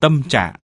tâm trạng.